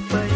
shepherd.